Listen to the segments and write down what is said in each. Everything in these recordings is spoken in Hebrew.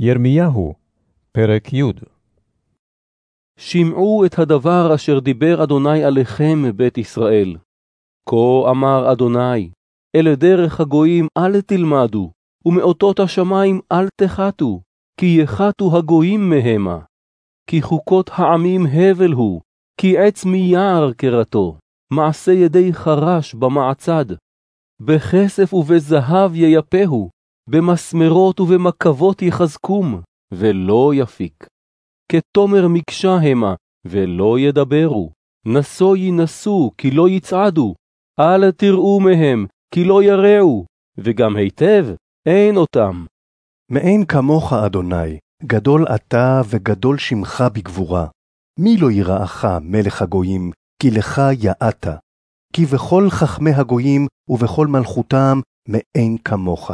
ירמיהו, פרק י. שמעו את הדבר אשר דיבר אדוני עליכם, בית ישראל. כה אמר אדוני, אל דרך הגויים אל תלמדו, ומאותות השמיים אל תחתו, כי יחתו הגויים מהמה. כי חוקות העמים הבל הוא, כי עץ מיער קרתו, מעשה ידי חרש במעצד. בכסף ובזהב ייפהו, במסמרות ובמקבות יחזקום, ולא יפיק. כתומר מקשה המה, ולא ידברו. נשוא ינסו, כי לא יצעדו. אל תראו מהם, כי לא ירעו, וגם היטב אין אותם. מאין כמוך, אדוני, גדול אתה וגדול שמך בגבורה. מי לא יראך, מלך הגויים, כי לך יעעת. כי בכל חכמי הגויים ובכל מלכותם מאין כמוך.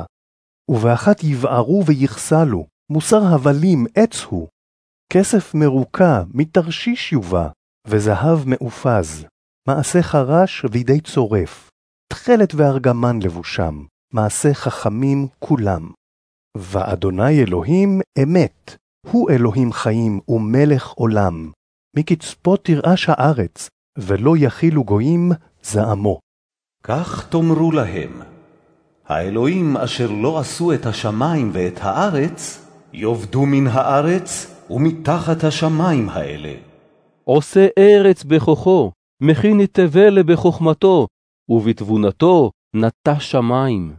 ובאחת יבערו ויכסלו, מוסר הבלים עץ הוא. כסף מרוקע מתרשיש יובא, וזהב מאופז. מעשה חרש וידי צורף, תכלת וארגמן לבושם, מעשה חכמים כולם. ואדוני אלוהים אמת, הוא אלוהים חיים ומלך עולם. מקצפות תרעש הארץ, ולא יכילו גויים זעמו. כך תאמרו להם, האלוהים אשר לא עשו את השמיים ואת הארץ, יאבדו מן הארץ ומתחת השמיים האלה. עושה ארץ בכוחו, מכין תבל בחוכמתו, ובתבונתו נטע שמים.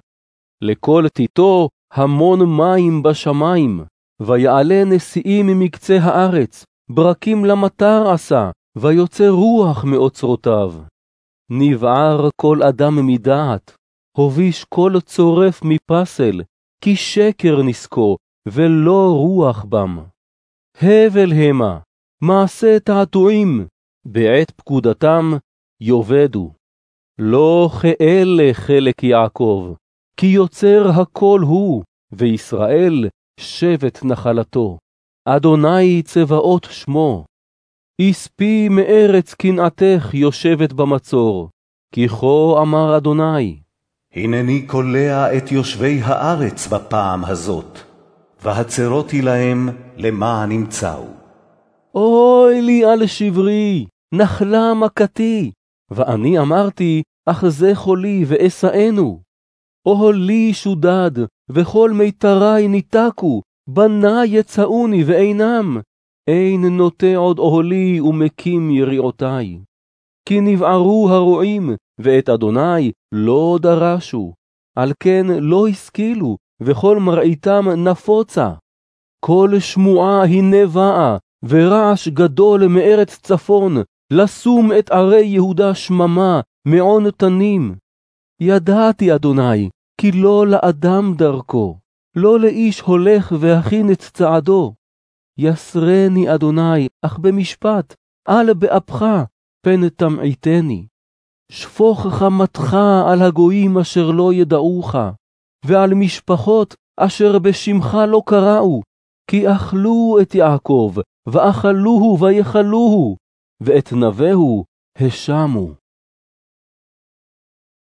לכל תיתו המון מים בשמיים, ויעלה נשיאים ממקצה הארץ, ברקים למטר עשה, ויוצא רוח מאוצרותיו. נבער כל אדם מדעת, הוביש כל צורף מפסל, כי שקר נסקו, ולא רוח בם. הבל המה, מעשה תעתועים, בעת פקודתם יאבדו. לא כאלה חלק יעקב, כי יוצר הכל הוא, וישראל שבט נחלתו. אדוני צבאות שמו. אספי מארץ קנאתך יושבת במצור, כי כה אמר אדוני. הנני קולע את יושבי הארץ בפעם הזאת, והצרותי להם למען ימצאו. אוי לי על שברי, נחלה מכתי, ואני אמרתי, אך זה חולי ואשאנו. אוהלי שודד, וכל מיתרי ניתקו, בני יצאוני ואינם, אין נוטה עוד אוהלי ומקים יריעותי. כי נבערו הרועים, ואת אדוני לא דרשו, על כן לא השכילו, וכל מראיתם נפוצה. כל שמועה הנה באה, ורעש גדול מארץ צפון, לשום את ערי יהודה שממה, מעון תנים. ידעתי, אדוני, כי לא לאדם דרכו, לא לאיש הולך והכין את צעדו. יסרני, אדוני, אך במשפט, אל באפך, פן תמעיטני. שפוך חמתך על הגויים אשר לא ידעוך, ועל משפחות אשר בשמך לא קראו, כי אכלו את יעקב, ואכלוהו ויכלוהו, ואת נבהו השמו.